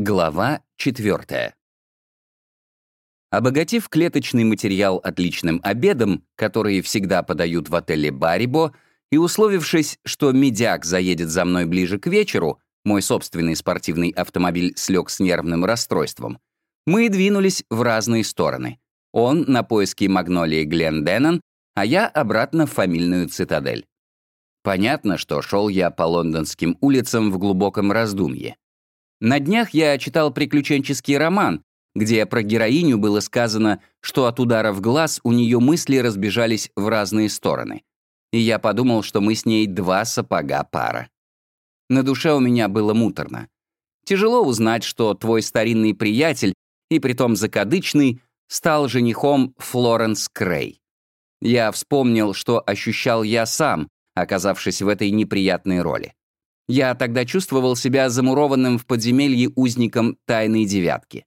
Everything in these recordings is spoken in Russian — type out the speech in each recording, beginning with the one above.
Глава 4. Обогатив клеточный материал отличным обедом, который всегда подают в отеле «Барибо», и условившись, что медяк заедет за мной ближе к вечеру, мой собственный спортивный автомобиль слег с нервным расстройством, мы двинулись в разные стороны. Он на поиски магнолии Гленденнон, а я обратно в фамильную цитадель. Понятно, что шел я по лондонским улицам в глубоком раздумье. На днях я читал приключенческий роман, где про героиню было сказано, что от удара в глаз у нее мысли разбежались в разные стороны. И я подумал, что мы с ней два сапога пара. На душе у меня было муторно. Тяжело узнать, что твой старинный приятель, и притом закадычный, стал женихом Флоренс Крей. Я вспомнил, что ощущал я сам, оказавшись в этой неприятной роли. Я тогда чувствовал себя замурованным в подземелье узником тайной девятки.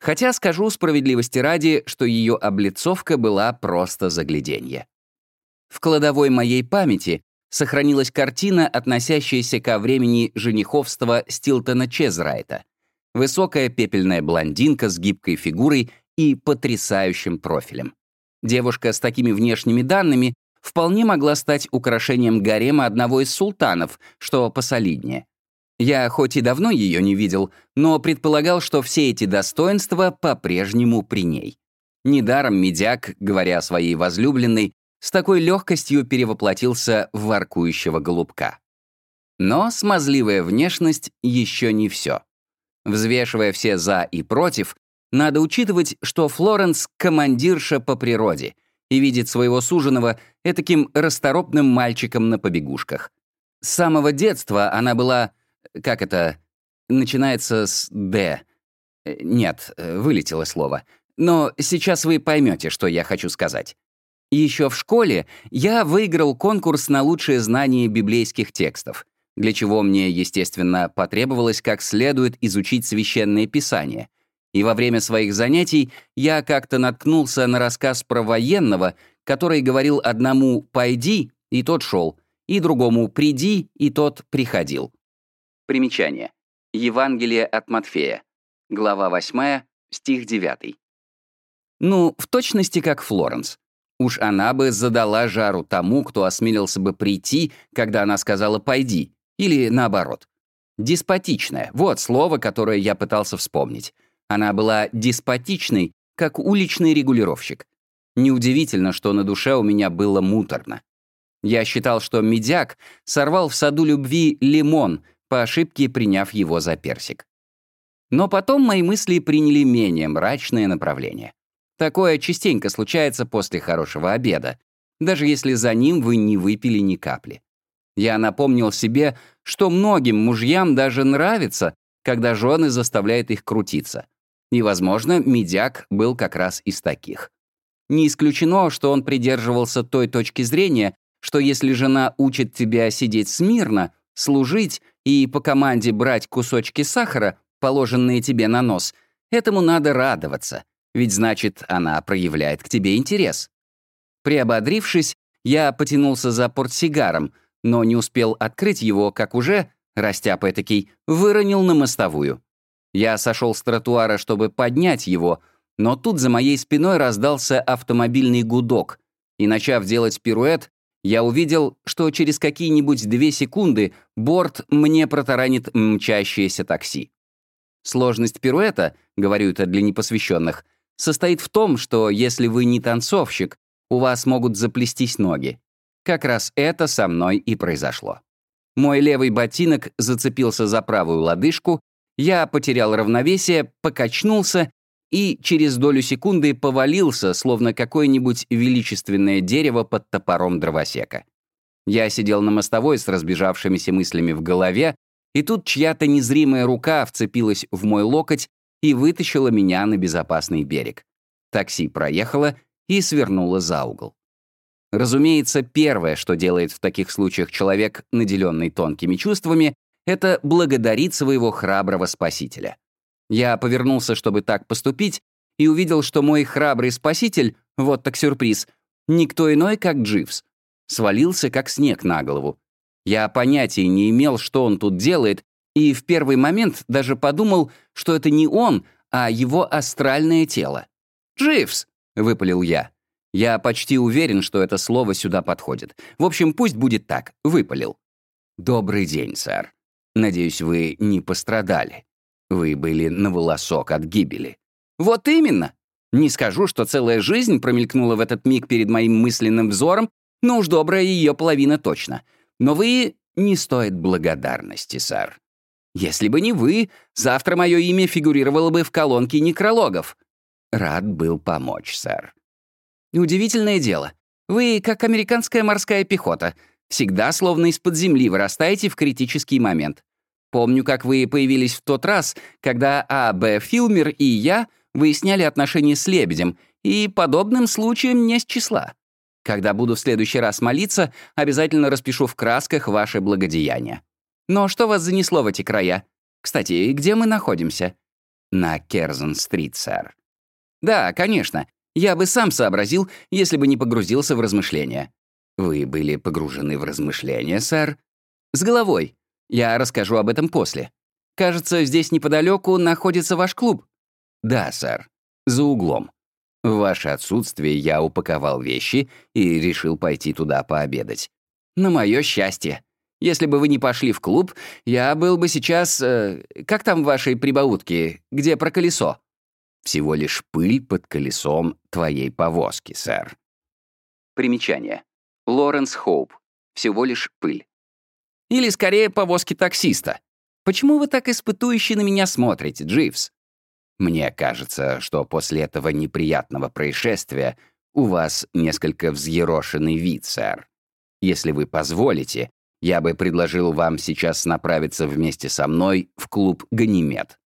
Хотя скажу справедливости ради, что ее облицовка была просто загляденье. В кладовой моей памяти сохранилась картина, относящаяся ко времени жениховства Стилтона Чезрайта. Высокая пепельная блондинка с гибкой фигурой и потрясающим профилем. Девушка с такими внешними данными вполне могла стать украшением гарема одного из султанов, что посолиднее. Я хоть и давно ее не видел, но предполагал, что все эти достоинства по-прежнему при ней. Недаром медяк, говоря о своей возлюбленной, с такой легкостью перевоплотился в воркующего голубка. Но смазливая внешность еще не все. Взвешивая все «за» и «против», надо учитывать, что Флоренс — командирша по природе, и видит своего суженого этаким расторопным мальчиком на побегушках. С самого детства она была... Как это? Начинается с «Д». Нет, вылетело слово. Но сейчас вы поймете, что я хочу сказать. Еще в школе я выиграл конкурс на лучшее знание библейских текстов, для чего мне, естественно, потребовалось как следует изучить священное писание — и во время своих занятий я как-то наткнулся на рассказ про военного, который говорил одному «пойди», и тот шел, и другому «приди», и тот приходил. Примечание. Евангелие от Матфея. Глава 8, стих 9. Ну, в точности как Флоренс. Уж она бы задала жару тому, кто осмелился бы прийти, когда она сказала «пойди», или наоборот. Деспотичная — вот слово, которое я пытался вспомнить. Она была деспотичной, как уличный регулировщик. Неудивительно, что на душе у меня было муторно. Я считал, что медяк сорвал в саду любви лимон, по ошибке приняв его за персик. Но потом мои мысли приняли менее мрачное направление. Такое частенько случается после хорошего обеда, даже если за ним вы не выпили ни капли. Я напомнил себе, что многим мужьям даже нравится, когда жены заставляют их крутиться. И, возможно, Медяк был как раз из таких. Не исключено, что он придерживался той точки зрения, что если жена учит тебя сидеть смирно, служить и по команде брать кусочки сахара, положенные тебе на нос, этому надо радоваться, ведь значит, она проявляет к тебе интерес. Приободрившись, я потянулся за портсигаром, но не успел открыть его, как уже, растяпа этакий, выронил на мостовую. Я сошел с тротуара, чтобы поднять его, но тут за моей спиной раздался автомобильный гудок, и, начав делать пируэт, я увидел, что через какие-нибудь две секунды борт мне протаранит мчащееся такси. Сложность пируэта, говорю это для непосвященных, состоит в том, что если вы не танцовщик, у вас могут заплестись ноги. Как раз это со мной и произошло. Мой левый ботинок зацепился за правую лодыжку, я потерял равновесие, покачнулся и через долю секунды повалился, словно какое-нибудь величественное дерево под топором дровосека. Я сидел на мостовой с разбежавшимися мыслями в голове, и тут чья-то незримая рука вцепилась в мой локоть и вытащила меня на безопасный берег. Такси проехало и свернуло за угол. Разумеется, первое, что делает в таких случаях человек, наделенный тонкими чувствами, это благодарить своего храброго спасителя. Я повернулся, чтобы так поступить, и увидел, что мой храбрый спаситель, вот так сюрприз, никто иной, как Дживс. Свалился, как снег на голову. Я понятия не имел, что он тут делает, И в первый момент даже подумал, что это не он, а его астральное тело. «Дживс!» — выпалил я. Я почти уверен, что это слово сюда подходит. В общем, пусть будет так. Выпалил. «Добрый день, сэр. Надеюсь, вы не пострадали. Вы были на волосок от гибели». «Вот именно!» Не скажу, что целая жизнь промелькнула в этот миг перед моим мысленным взором, но уж добрая ее половина точно. Но вы не стоит благодарности, сэр. Если бы не вы, завтра мое имя фигурировало бы в колонке некрологов. Рад был помочь, сэр. Удивительное дело. Вы, как американская морская пехота, всегда словно из-под земли вырастаете в критический момент. Помню, как вы появились в тот раз, когда А.Б. Филмер и я выясняли отношения с Лебедем, и подобным случаем не с числа. Когда буду в следующий раз молиться, обязательно распишу в красках ваше благодеяние. Но что вас занесло в эти края? Кстати, где мы находимся? На Керзон-стрит, сэр. Да, конечно. Я бы сам сообразил, если бы не погрузился в размышления. Вы были погружены в размышления, сэр? С головой. Я расскажу об этом после. Кажется, здесь неподалеку находится ваш клуб. Да, сэр. За углом. В ваше отсутствие я упаковал вещи и решил пойти туда пообедать. На мое счастье. Если бы вы не пошли в клуб, я был бы сейчас... Э, как там вашей прибаутке, где про колесо? Всего лишь пыль под колесом твоей повозки, сэр. Примечание. Лоренс Хоуп. Всего лишь пыль. Или, скорее, повозки таксиста. Почему вы так испытующе на меня смотрите, Дживс? Мне кажется, что после этого неприятного происшествия у вас несколько взъерошенный вид, сэр. Если вы позволите, я бы предложил вам сейчас направиться вместе со мной в клуб «Ганимед».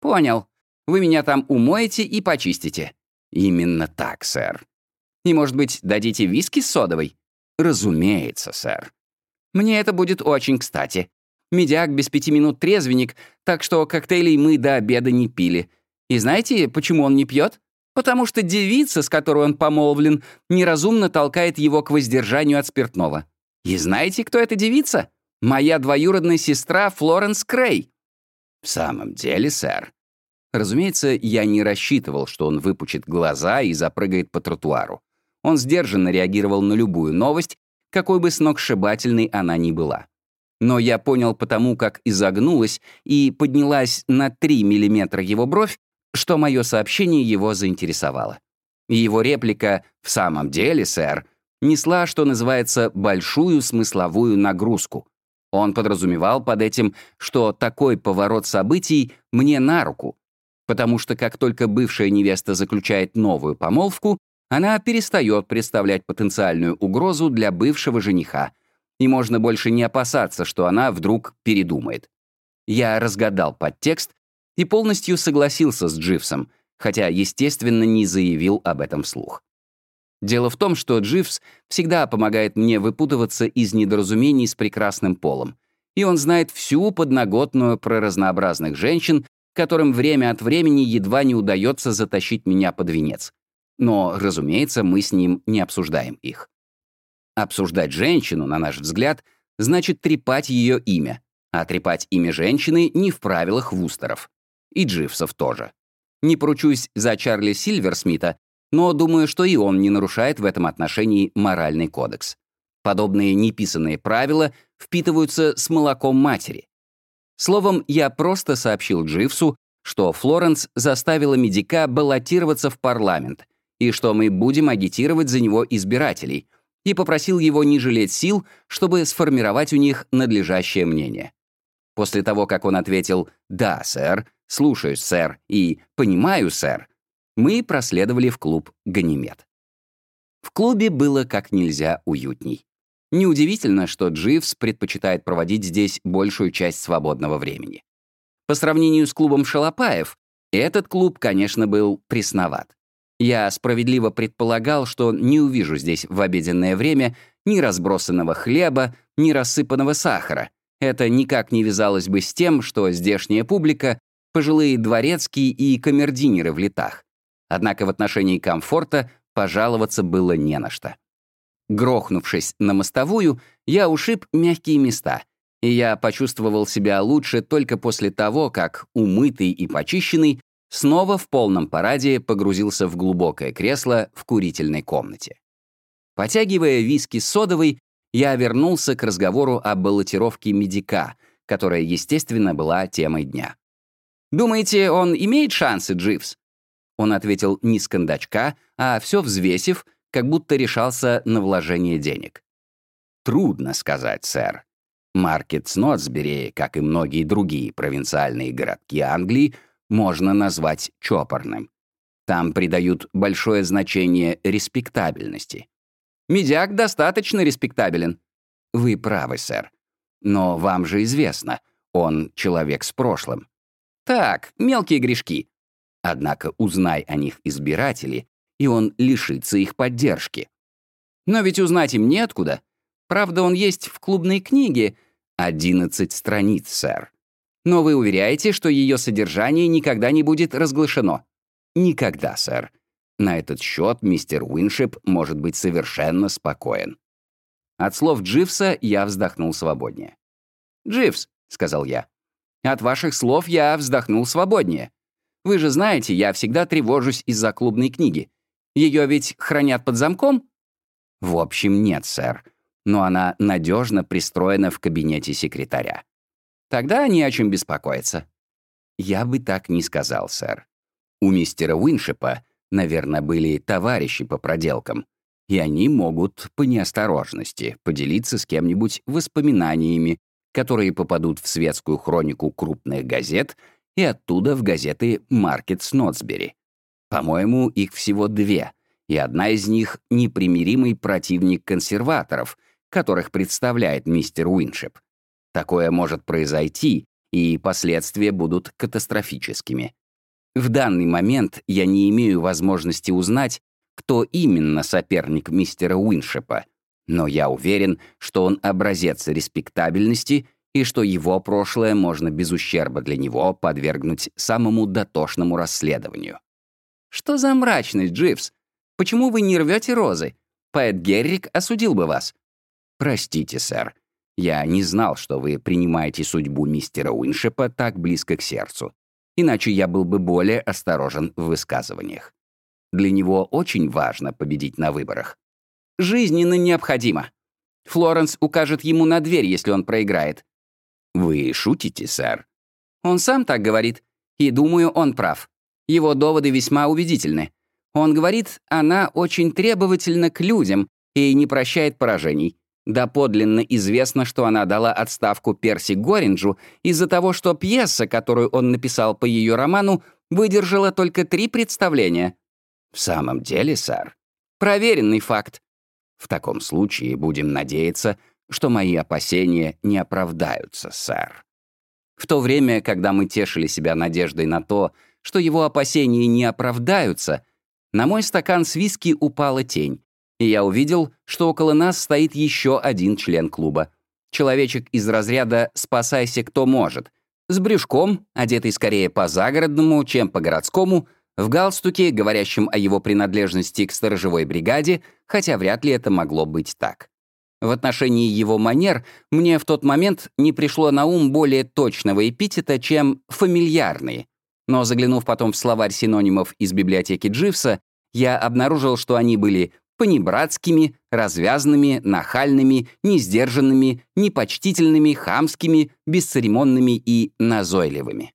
«Понял. Вы меня там умоете и почистите». «Именно так, сэр». «И, может быть, дадите виски с содовой?» «Разумеется, сэр». «Мне это будет очень кстати. Медиак без пяти минут трезвенник, так что коктейлей мы до обеда не пили. И знаете, почему он не пьет? Потому что девица, с которой он помолвлен, неразумно толкает его к воздержанию от спиртного. И знаете, кто эта девица? Моя двоюродная сестра Флоренс Крей. В самом деле, сэр. Разумеется, я не рассчитывал, что он выпучит глаза и запрыгает по тротуару. Он сдержанно реагировал на любую новость, какой бы сногсшибательной она ни была. Но я понял потому, как изогнулась и поднялась на 3 миллиметра его бровь, что мое сообщение его заинтересовало. Его реплика «В самом деле, сэр», несла, что называется, большую смысловую нагрузку. Он подразумевал под этим, что такой поворот событий мне на руку, потому что как только бывшая невеста заключает новую помолвку, она перестает представлять потенциальную угрозу для бывшего жениха, и можно больше не опасаться, что она вдруг передумает. Я разгадал подтекст и полностью согласился с Дживсом, хотя, естественно, не заявил об этом вслух. Дело в том, что Дживс всегда помогает мне выпутываться из недоразумений с прекрасным полом, и он знает всю подноготную про разнообразных женщин, которым время от времени едва не удается затащить меня под венец. Но, разумеется, мы с ним не обсуждаем их. Обсуждать женщину, на наш взгляд, значит трепать ее имя, а трепать имя женщины не в правилах Вустеров. И Дживсов тоже. Не поручусь за Чарли Сильверсмита, но думаю, что и он не нарушает в этом отношении моральный кодекс. Подобные неписанные правила впитываются с молоком матери. Словом, я просто сообщил Дживсу, что Флоренс заставила медика баллотироваться в парламент и что мы будем агитировать за него избирателей, и попросил его не жалеть сил, чтобы сформировать у них надлежащее мнение. После того, как он ответил «Да, сэр», «Слушаюсь, сэр» и «Понимаю, сэр», мы проследовали в клуб «Ганимед». В клубе было как нельзя уютней. Неудивительно, что Дживс предпочитает проводить здесь большую часть свободного времени. По сравнению с клубом Шалопаев, этот клуб, конечно, был пресноват. Я справедливо предполагал, что не увижу здесь в обеденное время ни разбросанного хлеба, ни рассыпанного сахара. Это никак не вязалось бы с тем, что здешняя публика — пожилые дворецкие и камердинеры в летах. Однако в отношении комфорта пожаловаться было не на что. Грохнувшись на мостовую, я ушиб мягкие места И я почувствовал себя лучше только после того, как, умытый и почищенный, снова в полном параде погрузился в глубокое кресло в курительной комнате. Потягивая виски содовой, я вернулся к разговору о баллотировке медика, которая, естественно, была темой дня. «Думаете, он имеет шансы, Дживс?» Он ответил не с кондачка, а все взвесив, как будто решался на вложение денег. «Трудно сказать, сэр. Маркет Снотсбери, как и многие другие провинциальные городки Англии, можно назвать чопорным. Там придают большое значение респектабельности. Медиак достаточно респектабелен. Вы правы, сэр. Но вам же известно, он человек с прошлым. Так, мелкие грешки. Однако узнай о них избиратели, и он лишится их поддержки. Но ведь узнать им неоткуда. Правда, он есть в клубной книге. 11 страниц, сэр. Но вы уверяете, что ее содержание никогда не будет разглашено? Никогда, сэр. На этот счет мистер Уиншип может быть совершенно спокоен. От слов Дживса я вздохнул свободнее. «Дживс», — сказал я, — «от ваших слов я вздохнул свободнее. Вы же знаете, я всегда тревожусь из-за клубной книги. Ее ведь хранят под замком?» «В общем, нет, сэр. Но она надежно пристроена в кабинете секретаря. Тогда не о чем беспокоиться». «Я бы так не сказал, сэр. У мистера Уиншипа, наверное, были товарищи по проделкам, и они могут по неосторожности поделиться с кем-нибудь воспоминаниями, которые попадут в светскую хронику крупных газет и оттуда в газеты «Маркет Снотсбери». По-моему, их всего две, и одна из них — непримиримый противник консерваторов, которых представляет мистер Уиншип. Такое может произойти, и последствия будут катастрофическими. В данный момент я не имею возможности узнать, кто именно соперник мистера Уиншипа, но я уверен, что он образец респектабельности и что его прошлое можно без ущерба для него подвергнуть самому дотошному расследованию. Что за мрачность, Дживс? Почему вы не рвете розы? Поэт Геррик осудил бы вас. Простите, сэр. Я не знал, что вы принимаете судьбу мистера Уиншепа так близко к сердцу. Иначе я был бы более осторожен в высказываниях. Для него очень важно победить на выборах. Жизненно необходимо. Флоренс укажет ему на дверь, если он проиграет. Вы шутите, сэр? Он сам так говорит. И думаю, он прав. Его доводы весьма убедительны. Он говорит, она очень требовательна к людям и не прощает поражений. Доподлинно известно, что она дала отставку Перси Горинджу из-за того, что пьеса, которую он написал по ее роману, выдержала только три представления. В самом деле, сэр? Проверенный факт. В таком случае будем надеяться, что мои опасения не оправдаются, сэр. В то время, когда мы тешили себя надеждой на то, что его опасения не оправдаются, на мой стакан с виски упала тень, и я увидел, что около нас стоит еще один член клуба. Человечек из разряда «спасайся, кто может», с брюшком, одетый скорее по-загородному, чем по-городскому, в галстуке, говорящем о его принадлежности к сторожевой бригаде, хотя вряд ли это могло быть так. В отношении его манер мне в тот момент не пришло на ум более точного эпитета, чем «фамильярные», но заглянув потом в словарь синонимов из библиотеки Дживса, я обнаружил, что они были понебратскими, развязными, нахальными, несдержанными, непочтительными, хамскими, бесцеремонными и назойливыми.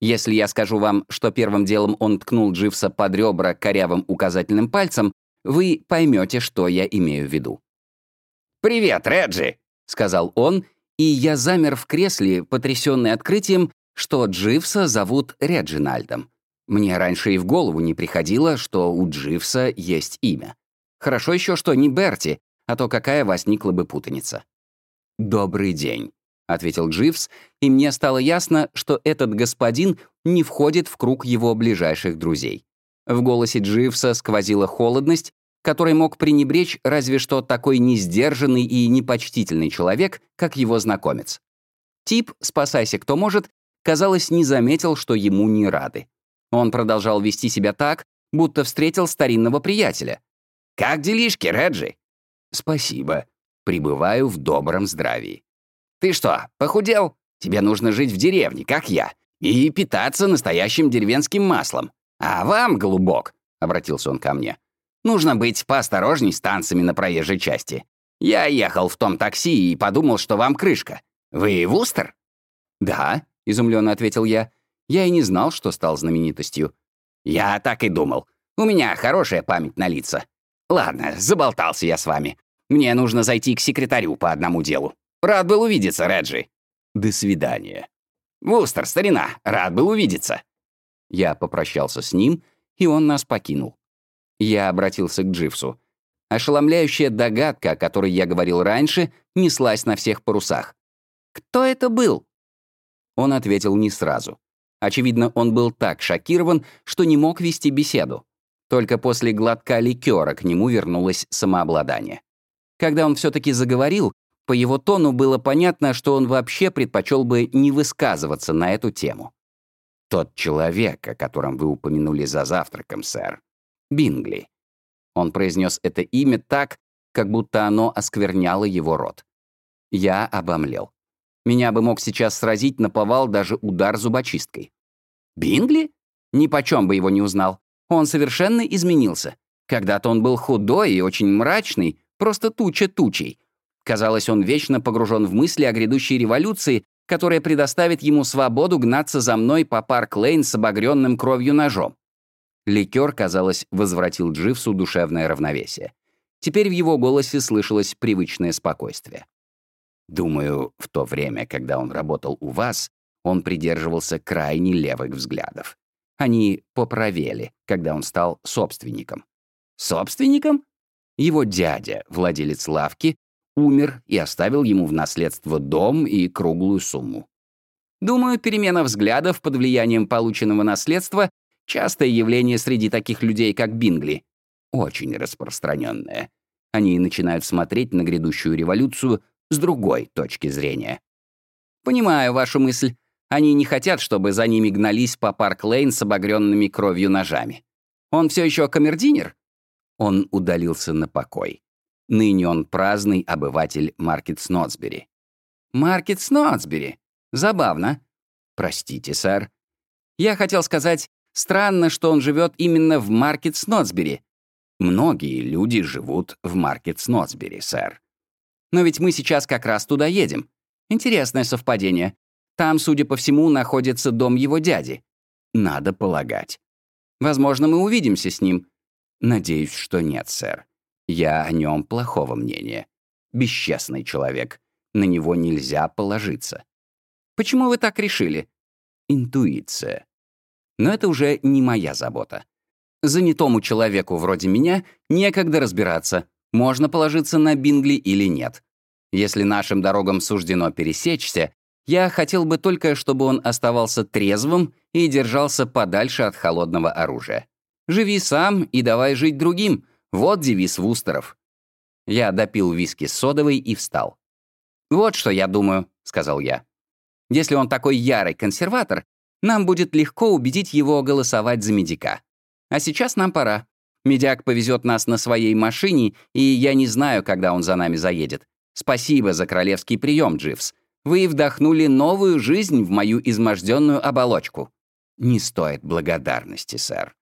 Если я скажу вам, что первым делом он ткнул Дживса под ребра корявым указательным пальцем, вы поймете, что я имею в виду. «Привет, Реджи!» — сказал он, и я замер в кресле, потрясенный открытием, что Дживса зовут Реджинальдом. Мне раньше и в голову не приходило, что у Дживса есть имя. Хорошо еще, что не Берти, а то какая возникла бы путаница. «Добрый день», — ответил Дживс, и мне стало ясно, что этот господин не входит в круг его ближайших друзей. В голосе Дживса сквозила холодность, которой мог пренебречь разве что такой несдержанный и непочтительный человек, как его знакомец. Тип «Спасайся, кто может» казалось, не заметил, что ему не рады. Он продолжал вести себя так, будто встретил старинного приятеля. «Как делишки, Реджи?» «Спасибо. Пребываю в добром здравии». Ты что, похудел? Тебе нужно жить в деревне, как я, и питаться настоящим деревенским маслом. А вам, голубок, — обратился он ко мне, — нужно быть поосторожней с танцами на проезжей части. Я ехал в том такси и подумал, что вам крышка. Вы Вустер?» «Да», — изумленно ответил я. «Я и не знал, что стал знаменитостью». «Я так и думал. У меня хорошая память на лица. Ладно, заболтался я с вами. Мне нужно зайти к секретарю по одному делу. Рад был увидеться, Реджи». «До свидания». «Вустер, старина, рад был увидеться». Я попрощался с ним, и он нас покинул. Я обратился к Дживсу. Ошеломляющая догадка, о которой я говорил раньше, неслась на всех парусах. «Кто это был?» Он ответил не сразу. Очевидно, он был так шокирован, что не мог вести беседу. Только после глотка ликера к нему вернулось самообладание. Когда он все-таки заговорил, по его тону было понятно, что он вообще предпочел бы не высказываться на эту тему. «Тот человек, о котором вы упомянули за завтраком, сэр. Бингли». Он произнес это имя так, как будто оно оскверняло его рот. Я обомлел. Меня бы мог сейчас сразить наповал даже удар зубочисткой. Бингли? Нипочем бы его не узнал. Он совершенно изменился. Когда-то он был худой и очень мрачный, просто туча тучей. Казалось, он вечно погружен в мысли о грядущей революции, которая предоставит ему свободу гнаться за мной по Парк-Лейн с обагренным кровью ножом. Ликер, казалось, возвратил Дживсу душевное равновесие. Теперь в его голосе слышалось привычное спокойствие. Думаю, в то время, когда он работал у вас, он придерживался крайне левых взглядов. Они поправели, когда он стал собственником. Собственником? Его дядя, владелец лавки, умер и оставил ему в наследство дом и круглую сумму. Думаю, перемена взглядов под влиянием полученного наследства — частое явление среди таких людей, как Бингли. Очень распространенное. Они начинают смотреть на грядущую революцию с другой точки зрения. Понимаю вашу мысль. Они не хотят, чтобы за ними гнались по Парк-Лейн с обагренными кровью ножами. Он все еще камердинер? Он удалился на покой. Ныне он праздный обыватель Маркет Снодсбери. Маркет Снодсбери? Забавно. Простите, сэр. Я хотел сказать, странно, что он живет именно в Маркет Снотсбери. Многие люди живут в Маркет Снотсбери, сэр. Но ведь мы сейчас как раз туда едем. Интересное совпадение. Там, судя по всему, находится дом его дяди. Надо полагать. Возможно, мы увидимся с ним. Надеюсь, что нет, сэр. Я о нем плохого мнения. Бесчестный человек. На него нельзя положиться. Почему вы так решили? Интуиция. Но это уже не моя забота. Занятому человеку вроде меня некогда разбираться, можно положиться на Бингли или нет. Если нашим дорогам суждено пересечься, я хотел бы только, чтобы он оставался трезвым и держался подальше от холодного оружия. «Живи сам и давай жить другим» — вот девиз Вустеров. Я допил виски с содовой и встал. «Вот что я думаю», — сказал я. «Если он такой ярый консерватор, нам будет легко убедить его голосовать за медика. А сейчас нам пора. Медяк повезет нас на своей машине, и я не знаю, когда он за нами заедет. Спасибо за королевский прием, Дживс. Вы вдохнули новую жизнь в мою изможденную оболочку. Не стоит благодарности, сэр.